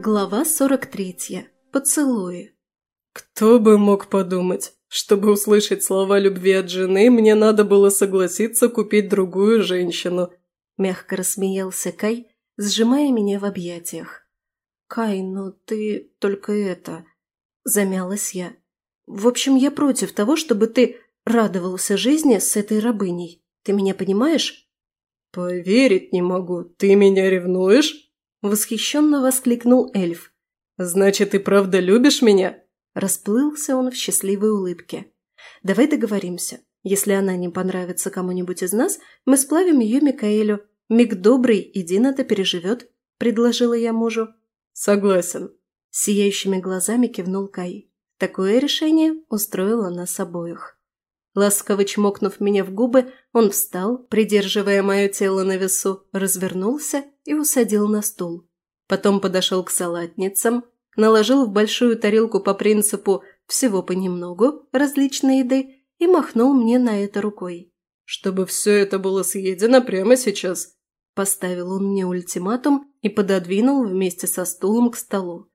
Глава 43. Поцелуи. Кто бы мог подумать, чтобы услышать слова любви от жены, мне надо было согласиться купить другую женщину. Мягко рассмеялся Кай, сжимая меня в объятиях. «Кай, ну ты только это...» Замялась я. «В общем, я против того, чтобы ты радовался жизни с этой рабыней. Ты меня понимаешь?» «Поверить не могу. Ты меня ревнуешь?» Восхищенно воскликнул эльф. «Значит, ты правда любишь меня?» Расплылся он в счастливой улыбке. «Давай договоримся. Если она не понравится кому-нибудь из нас, мы сплавим ее Микаэлю. Миг добрый, и Дин это переживет», – предложила я мужу. «Согласен», – сияющими глазами кивнул Кай. Такое решение устроило нас обоих. Ласково чмокнув меня в губы, он встал, придерживая мое тело на весу, развернулся и усадил на стул. Потом подошел к салатницам, наложил в большую тарелку по принципу «всего понемногу» различной еды и махнул мне на это рукой. «Чтобы все это было съедено прямо сейчас», Поставил он мне ультиматум и пододвинул вместе со стулом к столу.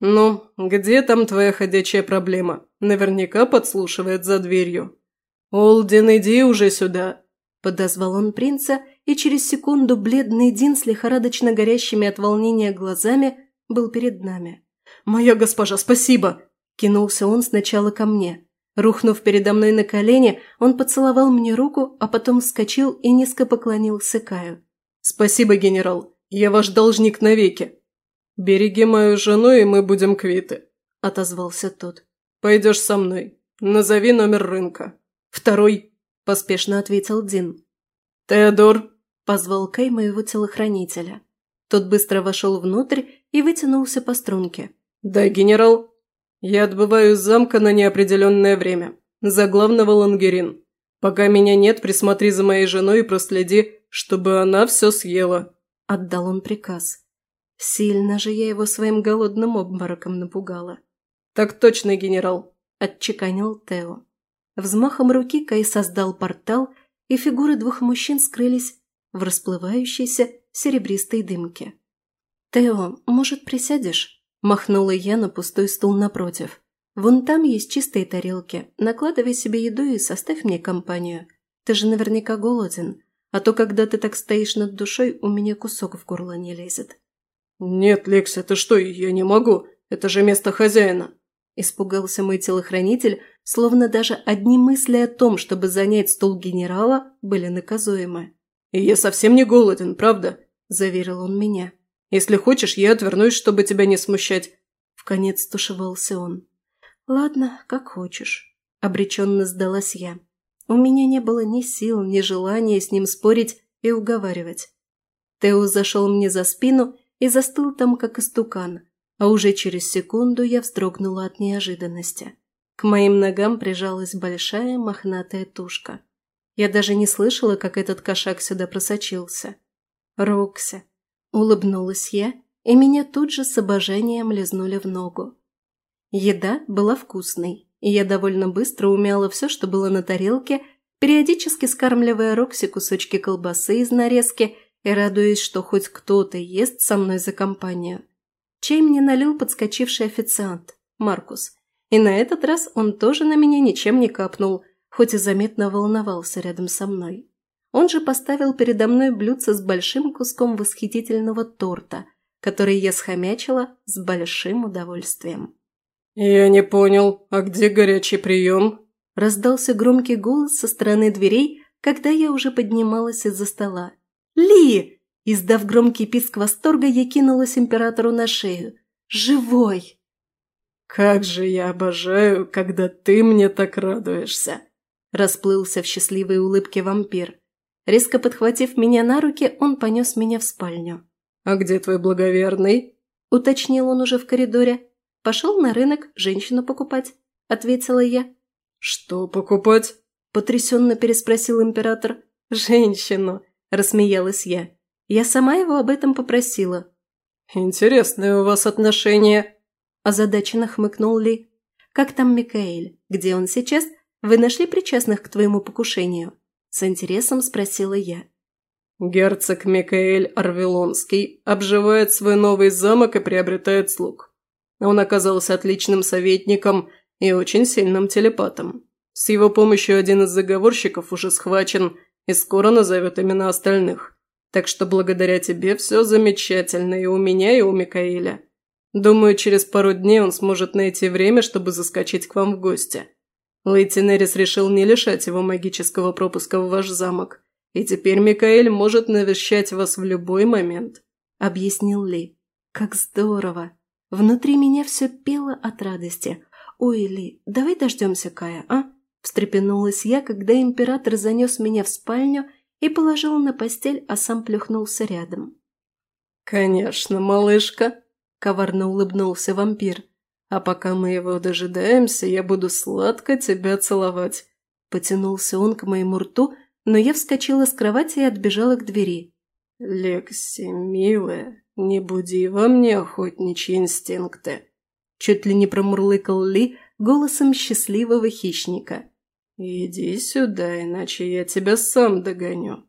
«Ну, где там твоя ходячая проблема? Наверняка подслушивает за дверью». «Олдин, иди уже сюда!» – подозвал он принца, и через секунду бледный Дин с лихорадочно горящими от волнения глазами был перед нами. «Моя госпожа, спасибо!» – кинулся он сначала ко мне. Рухнув передо мной на колени, он поцеловал мне руку, а потом вскочил и низко поклонился Каю. «Спасибо, генерал. Я ваш должник навеки. Береги мою жену, и мы будем квиты», – отозвался тот. «Пойдешь со мной. Назови номер рынка». «Второй», – поспешно ответил Дин. «Теодор», – позвал Кай моего телохранителя. Тот быстро вошел внутрь и вытянулся по струнке. «Да, генерал. Я отбываю из замка на неопределенное время. За главного Лангерин. Пока меня нет, присмотри за моей женой и проследи, чтобы она все съела», – отдал он приказ. Сильно же я его своим голодным обмороком напугала. «Так точно, генерал», – отчеканил Тео. Взмахом руки Кай создал портал, и фигуры двух мужчин скрылись в расплывающейся серебристой дымке. «Тео, может, присядешь?» – махнула я на пустой стул напротив. «Вон там есть чистые тарелки. Накладывай себе еду и составь мне компанию. Ты же наверняка голоден, а то, когда ты так стоишь над душой, у меня кусок в горло не лезет». «Нет, Лекса, ты что, я не могу. Это же место хозяина», – испугался мой телохранитель, словно даже одни мысли о том, чтобы занять стол генерала, были наказуемы. «И я совсем не голоден, правда?» – заверил он меня. «Если хочешь, я отвернусь, чтобы тебя не смущать». Вконец тушевался он. «Ладно, как хочешь», – обреченно сдалась я. У меня не было ни сил, ни желания с ним спорить и уговаривать. Тео зашел мне за спину и застыл там, как истукан, а уже через секунду я вздрогнула от неожиданности. К моим ногам прижалась большая мохнатая тушка. Я даже не слышала, как этот кошак сюда просочился. «Рокси!» – улыбнулась я, и меня тут же с обожанием лизнули в ногу. Еда была вкусной, и я довольно быстро умяла все, что было на тарелке, периодически скармливая Рокси кусочки колбасы из нарезки и радуясь, что хоть кто-то ест со мной за компанию. Чай мне налил подскочивший официант, Маркус – и на этот раз он тоже на меня ничем не капнул, хоть и заметно волновался рядом со мной. Он же поставил передо мной блюдце с большим куском восхитительного торта, который я схомячила с большим удовольствием. «Я не понял, а где горячий прием?» Раздался громкий голос со стороны дверей, когда я уже поднималась из-за стола. «Ли!» Издав громкий писк восторга, я кинулась императору на шею. «Живой!» «Как же я обожаю, когда ты мне так радуешься!» Расплылся в счастливой улыбке вампир. Резко подхватив меня на руки, он понес меня в спальню. «А где твой благоверный?» – уточнил он уже в коридоре. «Пошел на рынок женщину покупать», – ответила я. «Что покупать?» – потрясенно переспросил император. «Женщину», – рассмеялась я. «Я сама его об этом попросила». «Интересные у вас отношения», озадаченно хмыкнул Ли. «Как там Микаэль? Где он сейчас? Вы нашли причастных к твоему покушению?» С интересом спросила я. Герцог Микаэль Арвелонский обживает свой новый замок и приобретает слуг. Он оказался отличным советником и очень сильным телепатом. С его помощью один из заговорщиков уже схвачен и скоро назовет имена остальных. Так что благодаря тебе все замечательно и у меня, и у Микаэля. Думаю, через пару дней он сможет найти время, чтобы заскочить к вам в гости. Лейтенерис решил не лишать его магического пропуска в ваш замок, и теперь Микаэль может навещать вас в любой момент», – объяснил Ли. «Как здорово! Внутри меня все пело от радости. Ой, Ли, давай дождемся Кая, а?» Встрепенулась я, когда император занес меня в спальню и положил на постель, а сам плюхнулся рядом. «Конечно, малышка!» – коварно улыбнулся вампир. «А пока мы его дожидаемся, я буду сладко тебя целовать». Потянулся он к моему рту, но я вскочила с кровати и отбежала к двери. «Лекси, милая, не буди во мне охотничьи инстинкты», чуть ли не промурлыкал Ли голосом счастливого хищника. «Иди сюда, иначе я тебя сам догоню».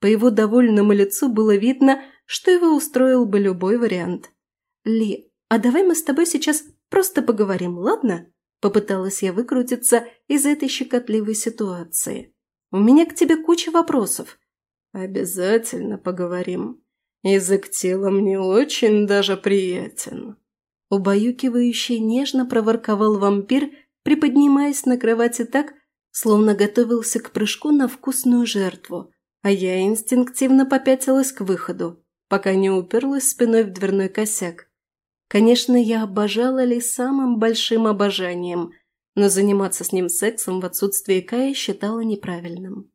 По его довольному лицу было видно, что его устроил бы любой вариант. «Ли, а давай мы с тобой сейчас просто поговорим, ладно?» Попыталась я выкрутиться из этой щекотливой ситуации. «У меня к тебе куча вопросов». «Обязательно поговорим. Язык тела мне очень даже приятен». Убаюкивающе нежно проворковал вампир, приподнимаясь на кровати так, словно готовился к прыжку на вкусную жертву, а я инстинктивно попятилась к выходу, пока не уперлась спиной в дверной косяк. Конечно, я обожала Ли самым большим обожанием, но заниматься с ним сексом в отсутствии Кая считала неправильным.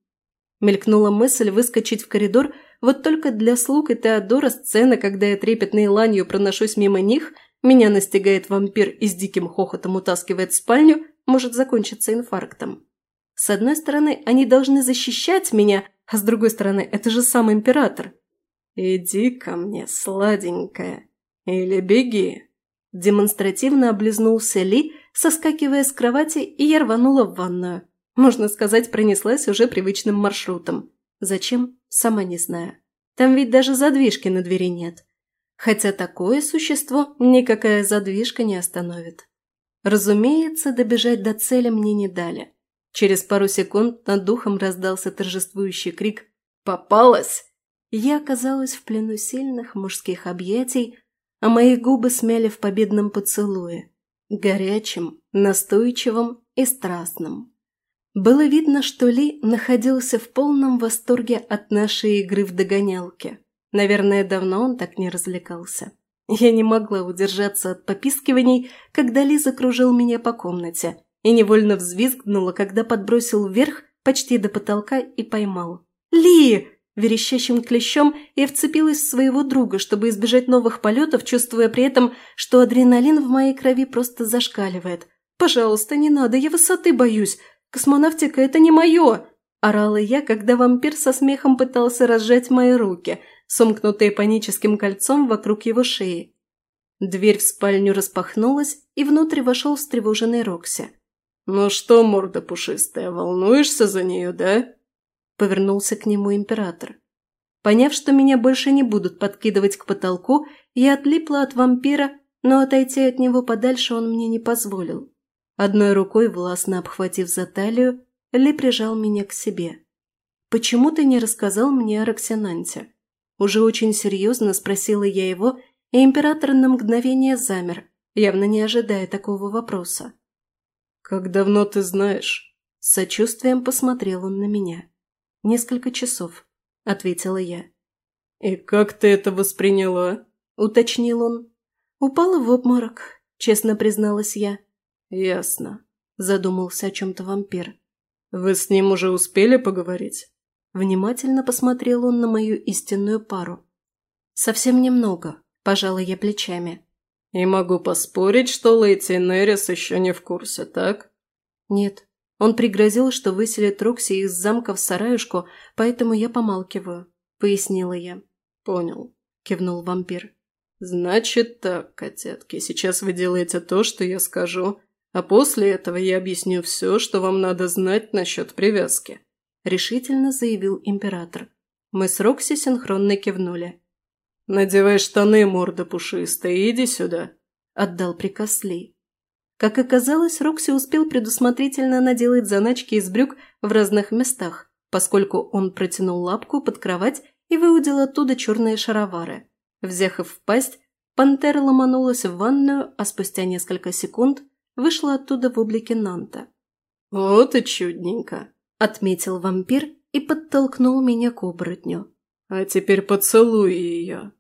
Мелькнула мысль выскочить в коридор, вот только для слуг и Теодора сцена, когда я трепетной ланью проношусь мимо них, меня настигает вампир и с диким хохотом утаскивает в спальню, может закончиться инфарктом. С одной стороны, они должны защищать меня, а с другой стороны, это же сам император. «Иди ко мне, сладенькая, или беги!» Демонстративно облизнулся Ли, соскакивая с кровати, и я рванула в ванную. Можно сказать, пронеслась уже привычным маршрутом. Зачем? Сама не знаю. Там ведь даже задвижки на двери нет. Хотя такое существо никакая задвижка не остановит. Разумеется, добежать до цели мне не дали. Через пару секунд над духом раздался торжествующий крик «Попалась!». Я оказалась в плену сильных мужских объятий, а мои губы смяли в победном поцелуе, горячем, настойчивом и страстном. Было видно, что Ли находился в полном восторге от нашей игры в догонялке. Наверное, давно он так не развлекался. Я не могла удержаться от попискиваний, когда Ли закружил меня по комнате, и невольно взвизгнула, когда подбросил вверх почти до потолка и поймал. «Ли!» Верещащим клещом я вцепилась в своего друга, чтобы избежать новых полетов, чувствуя при этом, что адреналин в моей крови просто зашкаливает. «Пожалуйста, не надо, я высоты боюсь. Космонавтика – это не мое!» Орала я, когда вампир со смехом пытался разжать мои руки, сомкнутые паническим кольцом вокруг его шеи. Дверь в спальню распахнулась, и внутрь вошел встревоженный Рокси. «Ну что, морда пушистая, волнуешься за нее, да?» Повернулся к нему император. Поняв, что меня больше не будут подкидывать к потолку, я отлипла от вампира, но отойти от него подальше он мне не позволил. Одной рукой, властно обхватив за талию, Ли прижал меня к себе. «Почему ты не рассказал мне о Роксинанте?» Уже очень серьезно спросила я его, и император на мгновение замер, явно не ожидая такого вопроса. «Как давно ты знаешь?» С сочувствием посмотрел он на меня. «Несколько часов», — ответила я. «И как ты это восприняла?» — уточнил он. «Упала в обморок», — честно призналась я. «Ясно», — задумался о чем-то вампир. «Вы с ним уже успели поговорить?» Внимательно посмотрел он на мою истинную пару. «Совсем немного», – пожала я плечами. «И могу поспорить, что Лейти Неррис еще не в курсе, так?» «Нет. Он пригрозил, что выселит Рокси из замка в сараюшку, поэтому я помалкиваю», – пояснила я. «Понял», – кивнул вампир. «Значит так, котятки, сейчас вы делаете то, что я скажу, а после этого я объясню все, что вам надо знать насчет привязки», – решительно заявил император. Мы с Рокси синхронно кивнули. «Надевай штаны, морда пушистая, иди сюда», – отдал приказ Ли. Как оказалось, Рокси успел предусмотрительно наделать заначки из брюк в разных местах, поскольку он протянул лапку под кровать и выудил оттуда черные шаровары. Взяв их в пасть, пантера ломанулась в ванную, а спустя несколько секунд вышла оттуда в облике Нанта. «Вот и чудненько», – отметил вампир и подтолкнул меня к оборотню. «А теперь поцелуй ее».